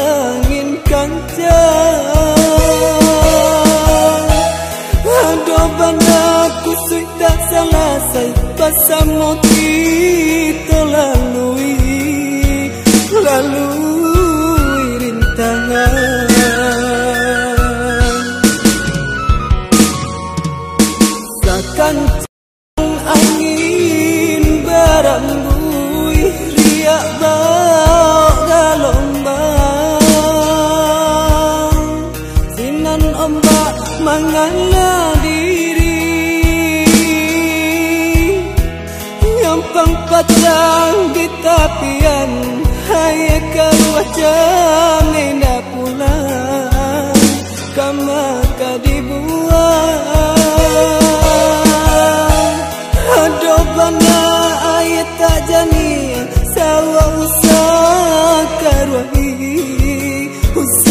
angin kencang. Doban aku sudah selesai Pasamu kita lalui Lalui mengalah gampang patang di tapian Hai keluar jamina pulang Kama kadibuang Ado bana ayat tak jani Sawa usah karuangi Usah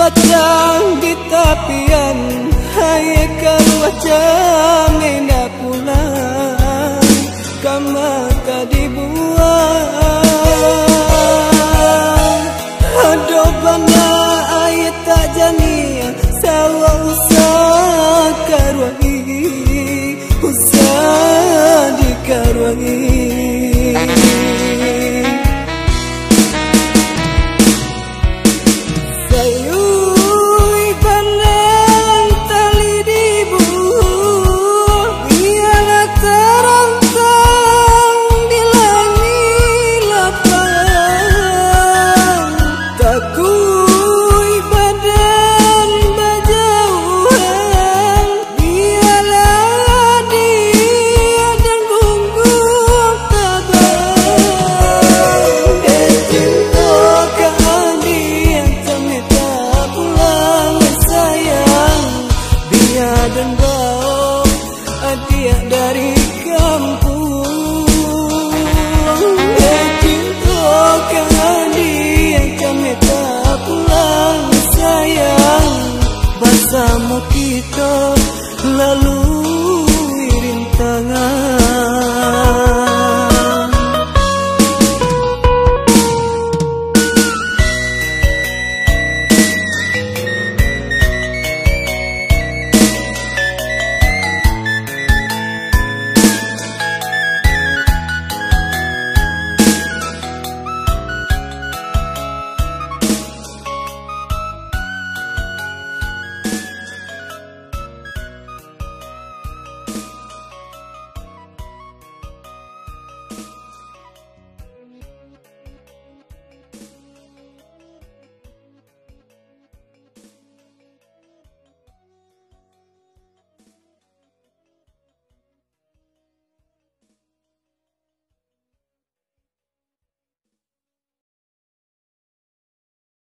Patang di tapian. Hai keluar jamina pulang you.